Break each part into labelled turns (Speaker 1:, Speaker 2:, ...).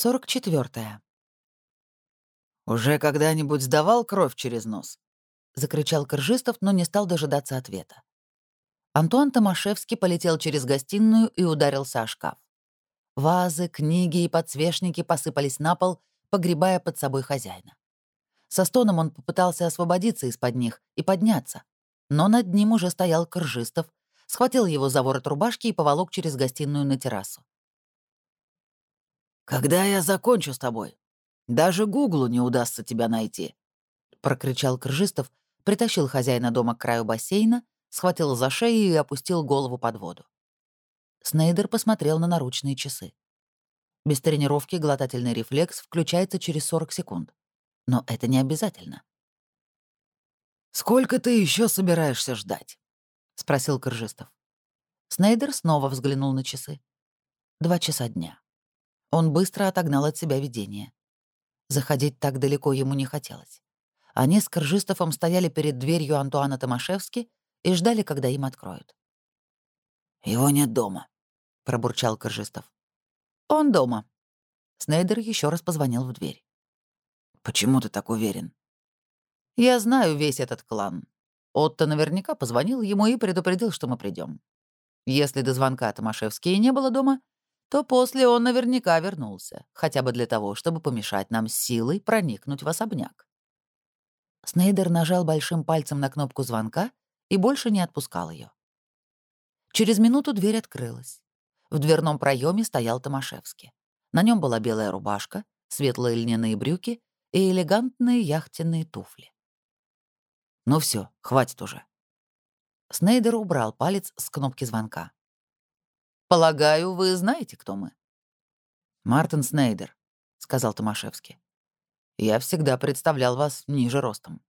Speaker 1: 44.
Speaker 2: «Уже когда-нибудь сдавал кровь через нос?»
Speaker 1: — закричал Крыжистов, но не стал дожидаться ответа. Антуан Томашевский полетел через гостиную и ударился о шкаф. Вазы, книги и подсвечники посыпались на пол, погребая под собой хозяина. Со стоном он попытался освободиться из-под них и подняться, но над ним уже стоял Крыжистов, схватил его за ворот рубашки и поволок через гостиную на террасу.
Speaker 2: «Когда я закончу с тобой? Даже Гуглу не удастся тебя найти», — прокричал Крыжистов, притащил хозяина дома к краю бассейна, схватил за шею и опустил голову под воду.
Speaker 1: Снейдер посмотрел на наручные часы. Без тренировки глотательный рефлекс включается через 40 секунд. Но это не обязательно.
Speaker 2: «Сколько ты еще собираешься ждать?»
Speaker 1: — спросил Крыжистов. Снейдер снова взглянул на часы. Два часа дня. Он быстро отогнал от себя видение. Заходить так далеко ему не хотелось. Они с Кржистовым стояли перед дверью Антуана Томашевски и ждали, когда им откроют.
Speaker 2: «Его нет дома», — пробурчал Кржистов. «Он дома».
Speaker 1: Снейдер еще раз позвонил в дверь.
Speaker 2: «Почему ты так уверен?»
Speaker 1: «Я знаю весь этот клан. Отто наверняка позвонил ему и предупредил, что мы придем. Если до звонка Томашевский не было дома, то после он наверняка вернулся, хотя бы для того, чтобы помешать нам силой проникнуть в особняк. Снейдер нажал большим пальцем на кнопку звонка и больше не отпускал ее. Через минуту дверь открылась. В дверном проеме стоял Томашевский. На нем была белая рубашка, светлые льняные брюки и элегантные яхтенные туфли.
Speaker 2: «Ну все, хватит уже».
Speaker 1: Снейдер убрал палец с кнопки звонка. Полагаю, вы знаете, кто мы?»
Speaker 2: «Мартин Снейдер», — сказал Томашевский. «Я всегда представлял вас ниже ростом».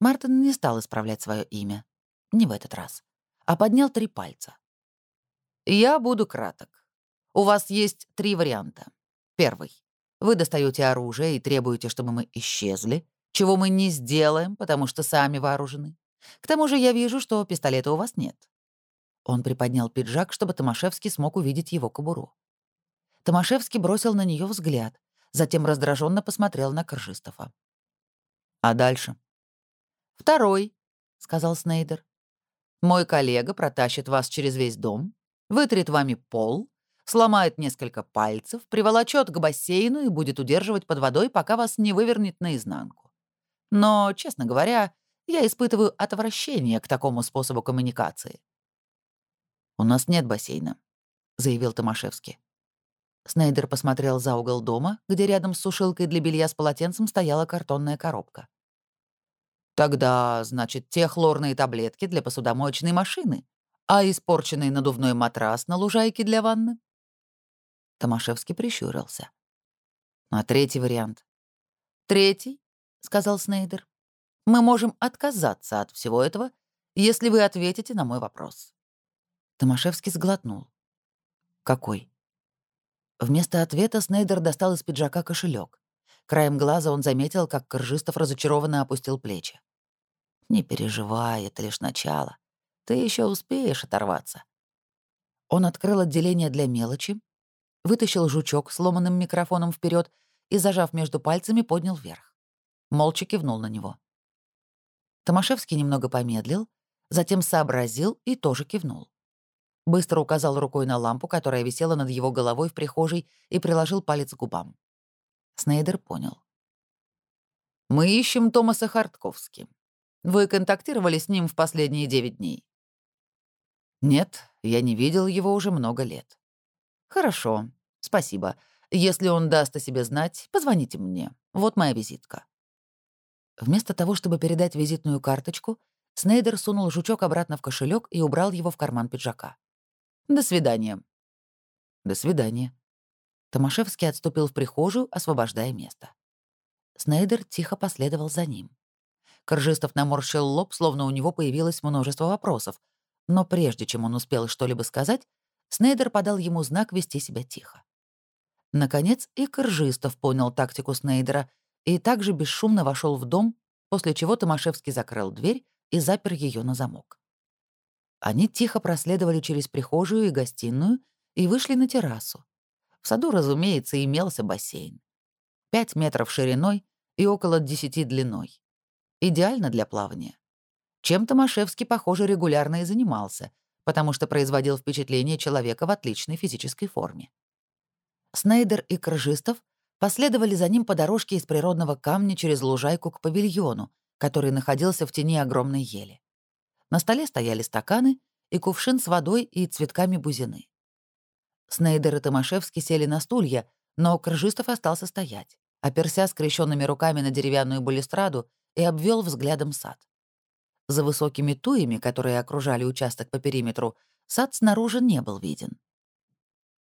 Speaker 1: Мартин не стал исправлять свое имя. Не в этот раз. А поднял три пальца. «Я буду краток. У вас есть три варианта. Первый. Вы достаете оружие и требуете, чтобы мы исчезли, чего мы не сделаем, потому что сами вооружены. К тому же я вижу, что пистолета у вас нет. Он приподнял пиджак, чтобы Томашевский смог увидеть его кобуру. Томашевский бросил на нее взгляд, затем раздраженно посмотрел на Коржистова.
Speaker 2: «А дальше?»
Speaker 1: «Второй», — сказал Снейдер. «Мой коллега протащит вас через весь дом, вытрет вами пол, сломает несколько пальцев, приволочет к бассейну и будет удерживать под водой, пока вас не вывернет наизнанку. Но, честно говоря, я испытываю отвращение к такому способу коммуникации.
Speaker 2: «У нас нет бассейна», — заявил Томашевский.
Speaker 1: Снейдер посмотрел за угол дома, где рядом с сушилкой для белья с полотенцем стояла картонная коробка. «Тогда, значит, те хлорные таблетки для посудомоечной машины, а испорченный надувной матрас на лужайке для ванны?» Томашевский прищурился.
Speaker 2: «А третий вариант?»
Speaker 1: «Третий», — сказал Снейдер. «Мы можем отказаться от всего этого, если вы ответите на мой вопрос. Томашевский сглотнул. «Какой?» Вместо ответа Снейдер достал из пиджака кошелек. Краем глаза он заметил, как Коржистов разочарованно опустил плечи. «Не переживай, это лишь начало. Ты еще успеешь оторваться». Он открыл отделение для мелочи, вытащил жучок сломанным микрофоном вперед и, зажав между пальцами, поднял вверх. Молча кивнул на него. Томашевский немного помедлил, затем сообразил и тоже кивнул. Быстро указал рукой на лампу, которая висела над его головой в прихожей, и приложил палец к губам. Снейдер понял. «Мы ищем Томаса Хартковски. Вы контактировали с ним в последние девять дней?» «Нет, я не видел его уже много лет». «Хорошо, спасибо. Если он даст о себе знать, позвоните мне. Вот моя визитка». Вместо того, чтобы передать визитную карточку, Снейдер сунул жучок обратно в кошелек и убрал его в карман пиджака. До свидания». «До свидания». Томашевский отступил в прихожую, освобождая место. Снейдер тихо последовал за ним. Коржистов наморщил лоб, словно у него появилось множество вопросов, но прежде чем он успел что-либо сказать, Снейдер подал ему знак вести себя тихо. Наконец и Коржистов понял тактику Снейдера и также бесшумно вошел в дом, после чего Томашевский закрыл дверь и запер ее на замок. Они тихо проследовали через прихожую и гостиную и вышли на террасу. В саду, разумеется, имелся бассейн. 5 метров шириной и около 10 длиной. Идеально для плавания. Чем Томашевский, похоже, регулярно и занимался, потому что производил впечатление человека в отличной физической форме. Снейдер и Крыжистов последовали за ним по дорожке из природного камня через лужайку к павильону, который находился в тени огромной ели. На столе стояли стаканы и кувшин с водой и цветками бузины. Снейдер и Томашевский сели на стулья, но Крыжистов остался стоять, оперся скрещенными руками на деревянную балюстраду и обвел взглядом сад. За высокими туями, которые окружали участок по периметру, сад снаружи не был виден.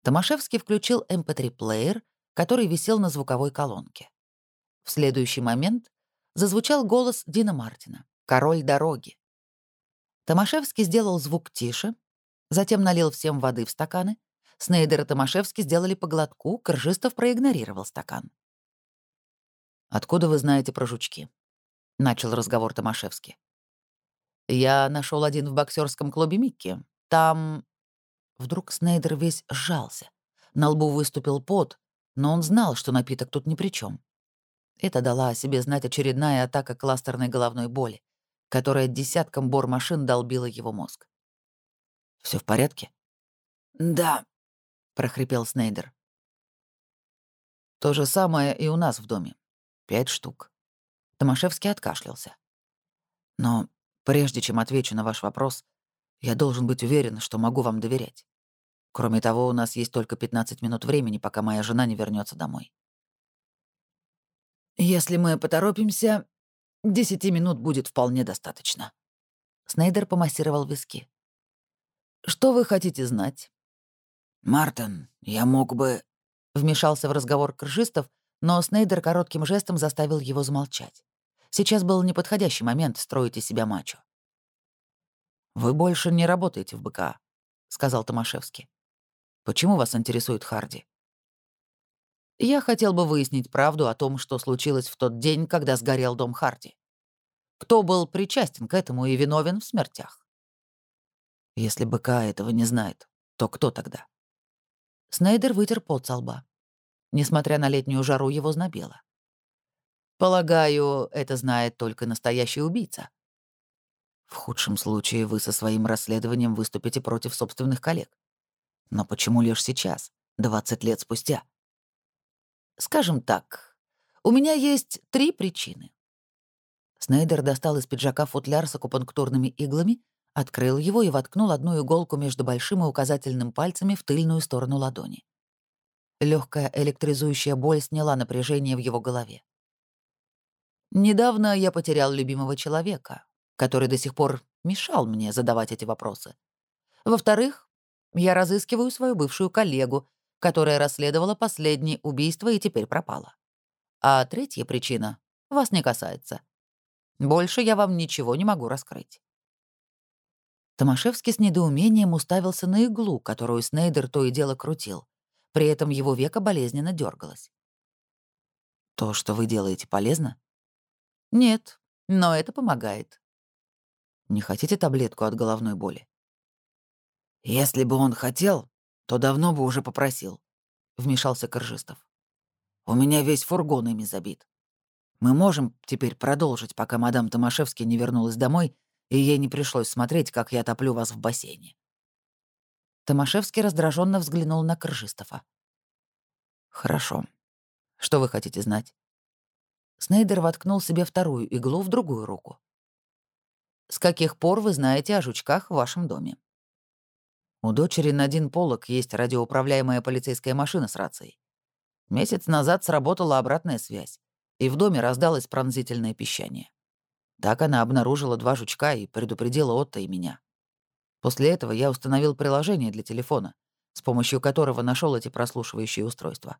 Speaker 1: Томашевский включил MP3-плеер, эм который висел на звуковой колонке. В следующий момент зазвучал голос Дина Мартина, король дороги. Томашевский сделал звук тише, затем налил всем воды в стаканы. Снейдер и Томашевский сделали по глотку, проигнорировал стакан. «Откуда вы знаете про жучки?» — начал разговор Томашевский. «Я нашел один в боксерском клубе Микки. Там...» Вдруг Снейдер весь сжался. На лбу выступил пот, но он знал, что напиток тут ни при чем. Это дала о себе знать очередная атака кластерной головной боли которая десятком бормашин долбила его мозг. Все в порядке?»
Speaker 2: «Да», — прохрипел Снейдер.
Speaker 1: «То же самое и у нас в доме. Пять штук». Томашевский откашлялся. «Но прежде чем отвечу на ваш вопрос, я должен быть уверен, что могу вам доверять. Кроме того, у нас есть только 15 минут времени, пока моя жена не вернется домой.
Speaker 2: Если мы поторопимся, Десяти минут будет вполне достаточно».
Speaker 1: Снейдер помассировал виски. «Что вы хотите знать?»
Speaker 2: «Мартин, я мог бы...»
Speaker 1: Вмешался в разговор крыжистов, но Снейдер коротким жестом заставил его замолчать. Сейчас был неподходящий момент строить из себя мачо. «Вы больше не работаете в БКА», — сказал Томашевский. «Почему вас интересует Харди?» Я хотел бы выяснить правду о том, что случилось в тот день, когда сгорел дом Харди. Кто был причастен к этому и виновен в смертях? Если БК этого не знает, то кто тогда? Снейдер вытер пот со лба. Несмотря на летнюю жару, его знобело. Полагаю, это знает только настоящий убийца. В худшем случае вы со своим расследованием выступите против собственных коллег. Но почему лишь сейчас, 20 лет спустя? Скажем так, у меня есть три причины. Снейдер достал из пиджака футляр с акупунктурными иглами, открыл его и воткнул одну иголку между большим и указательным пальцами в тыльную сторону ладони. Легкая электризующая боль сняла напряжение в его голове. Недавно я потерял любимого человека, который до сих пор мешал мне задавать эти вопросы. Во-вторых, я разыскиваю свою бывшую коллегу, которая расследовала последнее убийство и теперь пропала. А третья причина вас не касается. Больше я вам ничего не могу раскрыть. Томашевский с недоумением уставился на иглу, которую Снейдер то и дело крутил. При этом его века болезненно дергалось. «То, что вы делаете, полезно?» «Нет, но это помогает». «Не хотите таблетку от головной боли?»
Speaker 2: «Если бы он хотел, то давно бы уже попросил», — вмешался Коржистов. «У меня весь фургон ими забит. Мы можем теперь продолжить, пока мадам Томашевский не вернулась домой, и ей не пришлось смотреть, как я топлю вас в бассейне».
Speaker 1: Томашевский раздраженно взглянул на Коржистова. «Хорошо. Что вы хотите знать?» Снейдер воткнул себе вторую иглу в другую руку. «С каких пор вы знаете о жучках в вашем доме?» У дочери на один полок есть радиоуправляемая полицейская машина с рацией. Месяц назад сработала обратная связь, и в доме раздалось пронзительное пищание. Так она обнаружила два жучка и предупредила Отто и меня. После этого я установил приложение для телефона, с помощью которого нашел эти прослушивающие устройства.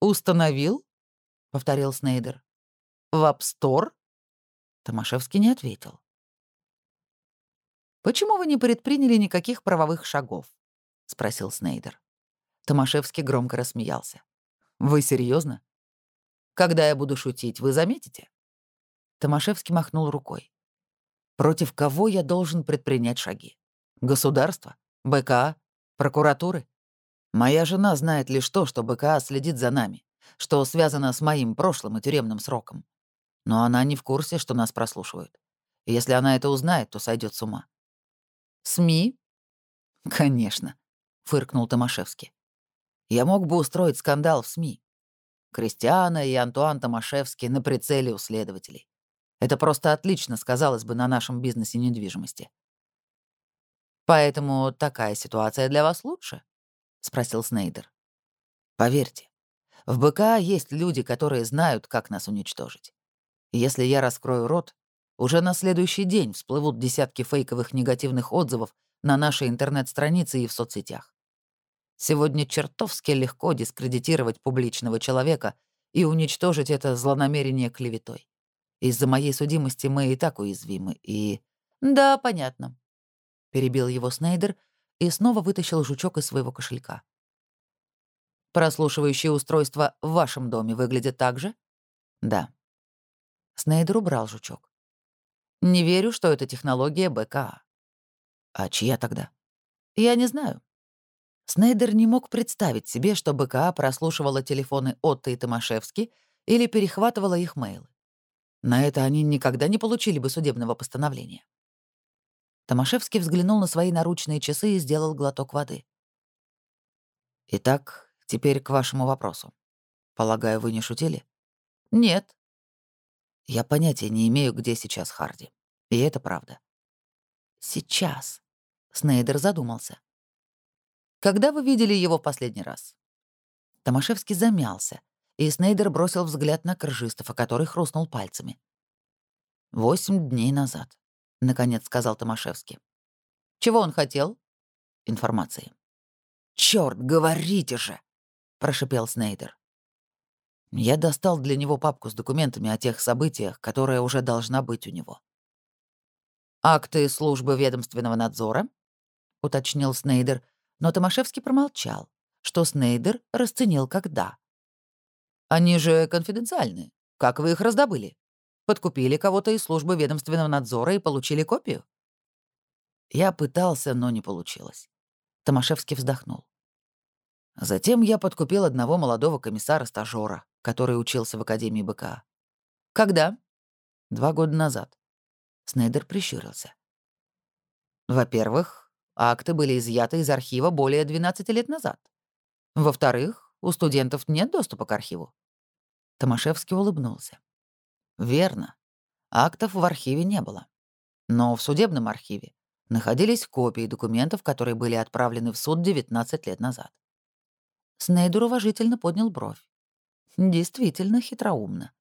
Speaker 1: «Установил?» — повторил Снейдер. «В App Store?» Томашевский не ответил. «Почему вы не предприняли никаких правовых шагов?» — спросил Снейдер. Томашевский громко рассмеялся. «Вы серьезно? Когда я буду шутить, вы заметите?» Томашевский махнул рукой. «Против кого я должен предпринять шаги? Государство? БКА? Прокуратуры?
Speaker 2: Моя жена знает лишь то, что БКА следит за нами, что связано с моим прошлым и тюремным сроком. Но она не в курсе, что нас прослушивают. Если она это узнает, то сойдет с ума.
Speaker 1: СМИ?
Speaker 2: Конечно, фыркнул Томашевский. Я мог бы устроить скандал в СМИ. Кристиана и Антуан Томашевский на прицеле у следователей. Это просто отлично сказалось бы на нашем бизнесе недвижимости.
Speaker 1: «Поэтому такая ситуация для вас лучше?» — спросил Снейдер.
Speaker 2: «Поверьте, в БК есть люди, которые знают, как нас уничтожить. Если я раскрою рот, уже на следующий день всплывут десятки фейковых негативных отзывов на нашей интернет-странице и в соцсетях. Сегодня чертовски легко дискредитировать публичного человека и уничтожить это злонамерение клеветой. Из-за моей судимости мы и так уязвимы, и...
Speaker 1: «Да, понятно», — перебил его Снейдер и снова вытащил жучок из своего кошелька. «Прослушивающее устройство в вашем доме выглядит так же?»
Speaker 2: «Да».
Speaker 1: Снейдер убрал жучок. «Не верю, что это технология БКА».
Speaker 2: «А чья тогда?»
Speaker 1: «Я не знаю». Снейдер не мог представить себе, что БКА прослушивала телефоны Отто и Томашевски или перехватывала их мейлы. На это они никогда не получили бы судебного постановления. Томашевский взглянул на свои наручные часы и сделал глоток воды.
Speaker 2: «Итак, теперь к вашему вопросу. Полагаю, вы не шутили?»
Speaker 1: «Нет».
Speaker 2: «Я понятия не имею, где сейчас Харди. И это правда».
Speaker 1: «Сейчас», — Снейдер задумался. «Когда вы видели его последний раз?» Томашевский замялся, и Снейдер бросил взгляд на Крыжистова, который хрустнул пальцами.
Speaker 2: «Восемь дней назад», — наконец сказал Томашевский.
Speaker 1: «Чего он хотел?»
Speaker 2: «Информации». «Чёрт, говорите же!» — прошипел Снейдер. Я достал для него папку с документами о тех событиях, которая уже должна быть у него.
Speaker 1: «Акты службы ведомственного надзора?» — уточнил Снейдер, но Томашевский промолчал, что Снейдер расценил как «да». Они же конфиденциальны. Как вы их раздобыли? Подкупили кого-то из службы ведомственного надзора и получили копию?
Speaker 2: Я пытался, но не получилось. Томашевский вздохнул. Затем я подкупил одного молодого комиссара-стажёра, который учился в Академии БК.
Speaker 1: Когда?
Speaker 2: Два года назад. Снейдер прищурился.
Speaker 1: Во-первых, акты были изъяты из архива более 12 лет назад. Во-вторых, у студентов нет доступа к архиву?»
Speaker 2: Томашевский улыбнулся. «Верно. Актов в архиве не было. Но в судебном архиве находились копии документов, которые были отправлены в суд 19 лет назад».
Speaker 1: Снейдер уважительно поднял бровь. Действительно хитроумно.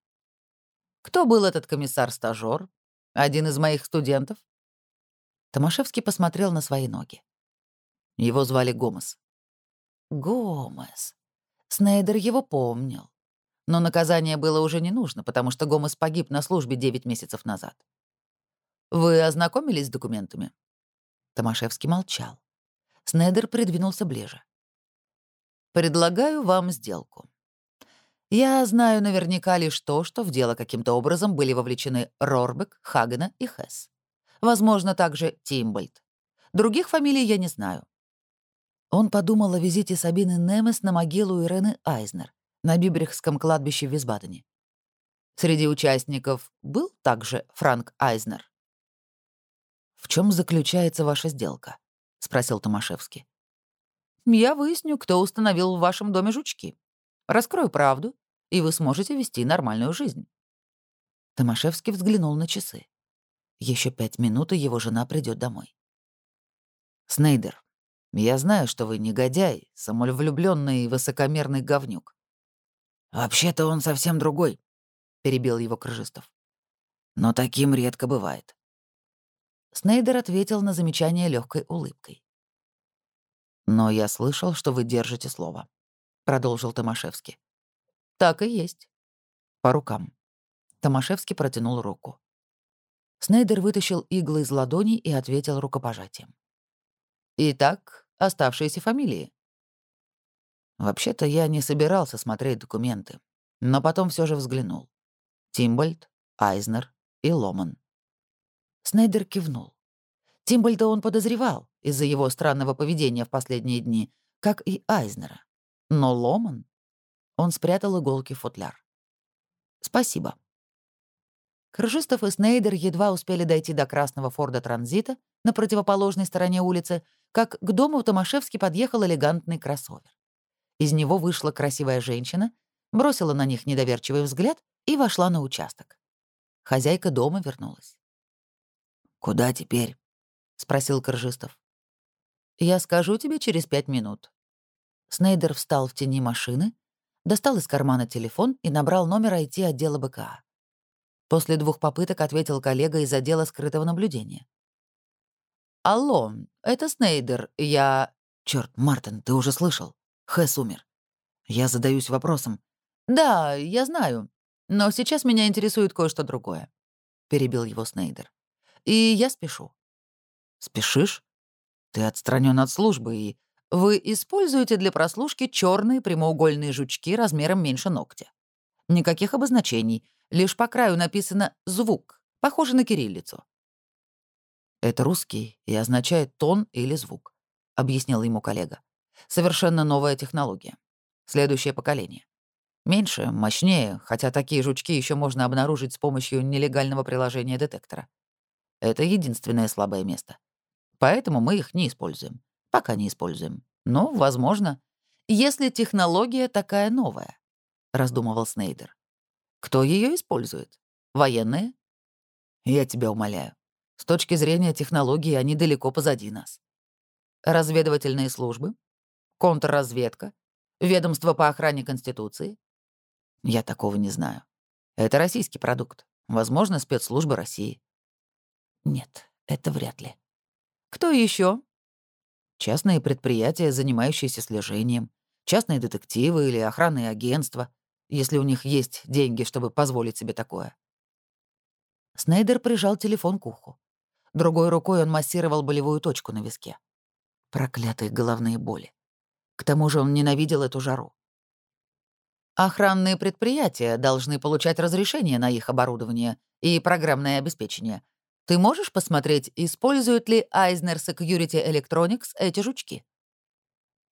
Speaker 1: «Кто был этот комиссар-стажёр? Один из моих студентов?»
Speaker 2: Томашевский посмотрел на свои ноги. Его звали Гомес.
Speaker 1: Гомес. Снейдер его помнил. Но наказание было уже не нужно, потому что Гомес погиб на службе 9 месяцев назад. «Вы ознакомились с документами?» Томашевский молчал. Снейдер придвинулся ближе. «Предлагаю вам сделку. Я знаю наверняка лишь то, что в дело каким-то образом были вовлечены Рорбек, Хагена и Хесс. Возможно, также Тимбольд. Других фамилий я не знаю. Он подумал о визите Сабины Немес на могилу Ирены Айзнер на Бибрихском кладбище в Висбадене. Среди участников был также Франк Айзнер.
Speaker 2: «В чем заключается ваша сделка?» — спросил Томашевский.
Speaker 1: «Я выясню, кто установил в вашем доме жучки. Раскрою правду, и вы сможете вести нормальную жизнь».
Speaker 2: Томашевский взглянул на часы. Еще пять минут, и его жена придет домой. «Снейдер, я знаю, что вы негодяй, самовлюбленный и высокомерный говнюк. Вообще-то он совсем другой, перебил его Крыжистов. Но таким редко бывает.
Speaker 1: Снейдер ответил на замечание легкой улыбкой.
Speaker 2: «Но я слышал, что вы держите слово», — продолжил Томашевский.
Speaker 1: «Так и есть».
Speaker 2: «По рукам».
Speaker 1: Томашевский протянул руку. Снейдер вытащил иглы из ладони и ответил рукопожатием. «Итак, оставшиеся фамилии.
Speaker 2: Вообще-то я не собирался смотреть документы, но потом все же взглянул. Тимбольд, Айзнер и Ломан.
Speaker 1: Снайдер кивнул. Тимбольда он подозревал из-за его странного поведения в последние дни, как и Айзнера. Но Ломан... Он спрятал иголки в футляр. «Спасибо». Крыжистов и Снейдер едва успели дойти до красного Форда Транзита на противоположной стороне улицы, как к дому Томашевски подъехал элегантный кроссовер. Из него вышла красивая женщина, бросила на них недоверчивый взгляд и вошла на участок. Хозяйка дома вернулась.
Speaker 2: «Куда теперь?» — спросил Крыжистов.
Speaker 1: «Я скажу тебе через пять минут». Снейдер встал в тени машины, достал из кармана телефон и набрал номер IT-отдела БКА. После двух попыток ответил коллега из отдела скрытого наблюдения. «Алло, это Снейдер, я...»
Speaker 2: Черт, Мартин, ты уже слышал? Хэс умер. Я задаюсь вопросом.
Speaker 1: «Да, я знаю, но сейчас меня интересует кое-что другое», — перебил его Снейдер. «И я спешу».
Speaker 2: «Спешишь? Ты отстранен от службы и...»
Speaker 1: «Вы используете для прослушки черные прямоугольные жучки размером меньше ногтя. Никаких обозначений, лишь по краю написано «звук», похоже на кириллицу.
Speaker 2: «Это русский и означает тон или звук», — объяснил ему коллега. «Совершенно новая технология. Следующее поколение. Меньше, мощнее, хотя такие жучки еще можно обнаружить с помощью нелегального приложения детектора. Это единственное слабое место. Поэтому мы их не используем. Пока не используем. Но, возможно, если технология такая новая, раздумывал Снейдер. Кто ее использует? Военные? Я тебя умоляю. С точки зрения технологии они далеко позади нас. Разведывательные службы? Контрразведка? Ведомство по охране Конституции? Я такого не знаю. Это российский продукт. Возможно, спецслужбы России. Нет, это вряд ли. Кто еще? Частные предприятия, занимающиеся слежением. Частные детективы или охранные агентства, если у них есть деньги, чтобы позволить себе такое. Снейдер прижал телефон к уху. Другой рукой он массировал болевую точку на виске. Проклятые головные боли. К тому же он ненавидел эту жару. Охранные предприятия должны получать разрешение на их оборудование и программное обеспечение. Ты можешь посмотреть, используют ли Eisner Security Electronics эти жучки?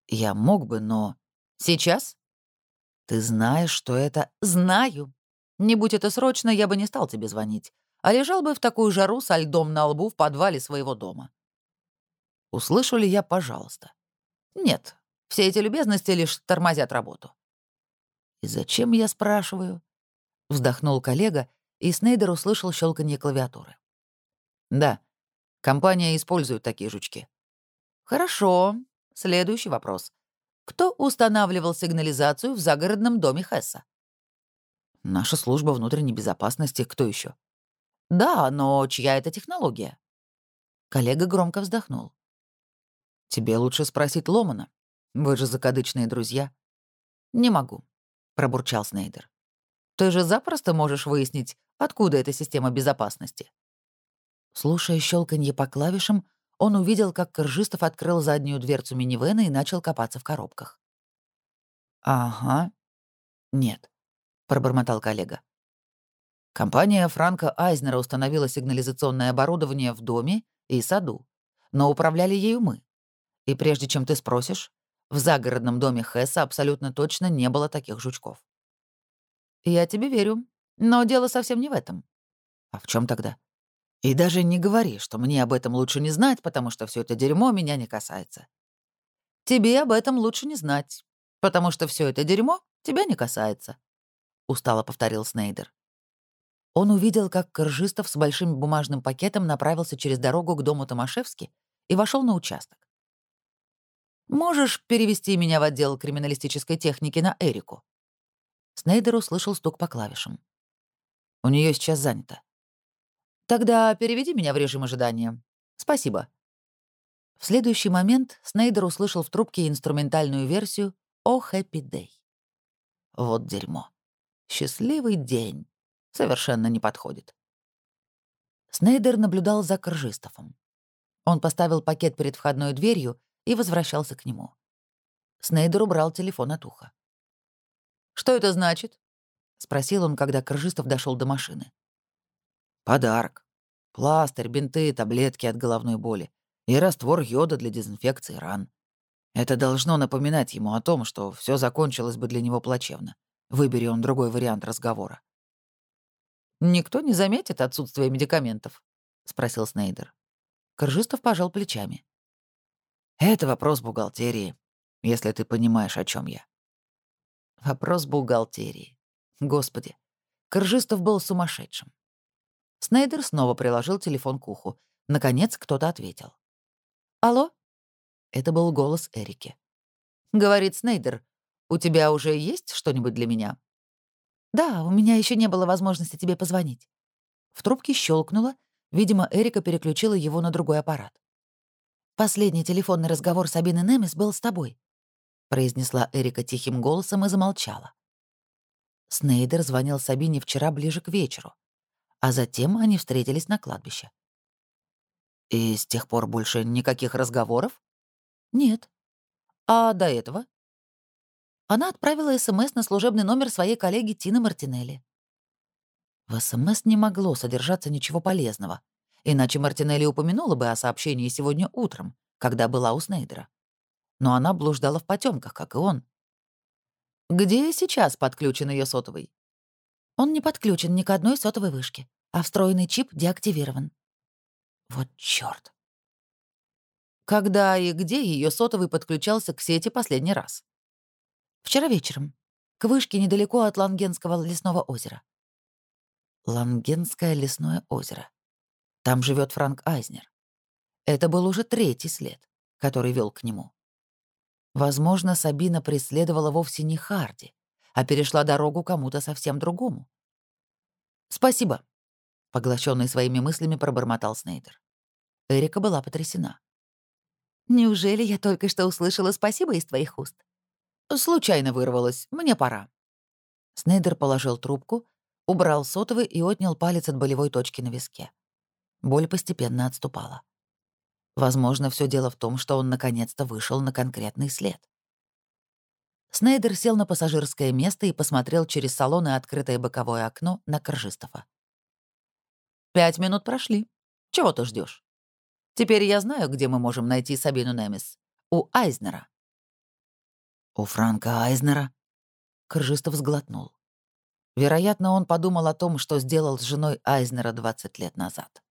Speaker 2: Я мог бы, но... Сейчас? Ты знаешь, что это... Знаю. Не будь это срочно, я бы не стал тебе звонить, а лежал бы в такую жару со льдом на лбу в подвале своего дома. Услышу ли я «пожалуйста»? Нет, все эти любезности лишь тормозят работу. «И зачем я спрашиваю?» Вздохнул коллега, и Снейдер услышал щелканье клавиатуры. «Да, компания использует такие жучки». «Хорошо. Следующий вопрос. Кто устанавливал сигнализацию в загородном доме Хесса?» «Наша служба внутренней безопасности. Кто еще? «Да, но чья это технология?» Коллега громко вздохнул. «Тебе лучше спросить Ломана. Вы же закадычные друзья». «Не могу пробурчал Снейдер. «Ты же запросто можешь выяснить, откуда эта система безопасности». Слушая щелканье по клавишам, он увидел, как Коржистов открыл заднюю дверцу минивэна и начал копаться в коробках. «Ага. Нет», — пробормотал коллега. Компания Франка Айзнера установила сигнализационное оборудование в доме и саду, но управляли ею мы. И прежде чем ты спросишь, в загородном доме Хесса абсолютно точно не было таких жучков. «Я тебе верю, но дело совсем не в этом». «А в чем тогда?» «И даже не говори, что мне об этом лучше не знать, потому что все это дерьмо меня не касается». «Тебе об этом лучше не знать, потому что все это дерьмо тебя не касается», — устало повторил Снейдер. Он увидел, как Коржистов с большим бумажным пакетом направился через дорогу к дому Томашевски и вошел на участок. Можешь перевести меня в отдел криминалистической техники на Эрику?» Снейдер услышал стук по клавишам. «У нее сейчас занято». «Тогда переведи меня в режим ожидания. Спасибо». В следующий момент Снейдер услышал в трубке инструментальную версию «О Хэппи Дэй». Вот дерьмо. Счастливый день. Совершенно не подходит. Снейдер наблюдал за Кржистовым. Он поставил пакет перед входной дверью и возвращался к нему. Снейдер убрал телефон от уха. «Что это значит?» — спросил он, когда Крыжистов дошел до машины. «Подарок. Пластырь, бинты, таблетки от головной боли и раствор йода для дезинфекции ран». Это должно напоминать ему о том, что все закончилось бы для него плачевно. Выбери он другой вариант разговора.
Speaker 1: «Никто не заметит отсутствие медикаментов?» — спросил Снейдер. Коржистов пожал плечами.
Speaker 2: «Это вопрос бухгалтерии, если ты понимаешь, о чем я».
Speaker 1: Вопрос бухгалтерии. Господи, Коржистов был сумасшедшим. Снейдер снова приложил телефон к уху. Наконец кто-то ответил. «Алло?» Это был голос Эрики. Говорит Снейдер, «У тебя уже есть что-нибудь для меня?» «Да, у меня еще не было возможности тебе позвонить». В трубке щелкнуло, видимо, Эрика переключила его на другой аппарат. «Последний телефонный разговор Сабины Немес был с тобой», произнесла Эрика тихим голосом и замолчала. Снейдер звонил Сабине вчера ближе к вечеру а затем они встретились на кладбище.
Speaker 2: «И с тех пор больше никаких разговоров?»
Speaker 1: «Нет». «А до этого?» Она отправила СМС на служебный номер своей коллеги Тины Мартинелли. В СМС не могло содержаться ничего полезного, иначе Мартинелли упомянула бы о сообщении сегодня утром, когда была у Снейдера. Но она блуждала в потемках, как и он. «Где сейчас подключен ее сотовый?» Он не подключен ни к одной сотовой вышке, а встроенный чип деактивирован. Вот чёрт. Когда и где ее сотовый подключался к сети последний раз? Вчера вечером. К вышке недалеко от Лангенского лесного озера. Лангенское лесное озеро. Там живет Франк Айзнер. Это был уже третий след, который вел к нему. Возможно, Сабина преследовала вовсе не Харди, а перешла дорогу кому-то совсем другому. «Спасибо», — поглощенный своими мыслями пробормотал Снейдер. Эрика была потрясена. «Неужели я только что услышала спасибо из твоих уст?» «Случайно вырвалась. Мне пора». Снейдер положил трубку, убрал сотовый и отнял палец от болевой точки на виске. Боль постепенно отступала. Возможно, все дело в том, что он наконец-то вышел на конкретный след. Снейдер сел на пассажирское место и посмотрел через салон и открытое боковое окно на Коржистова. «Пять минут прошли. Чего ты ждешь? Теперь я знаю, где мы можем найти Сабину Немис. У Айзнера».
Speaker 2: «У Франка Айзнера?»
Speaker 1: Коржистов сглотнул. Вероятно, он подумал о том, что сделал с женой Айзнера 20 лет назад.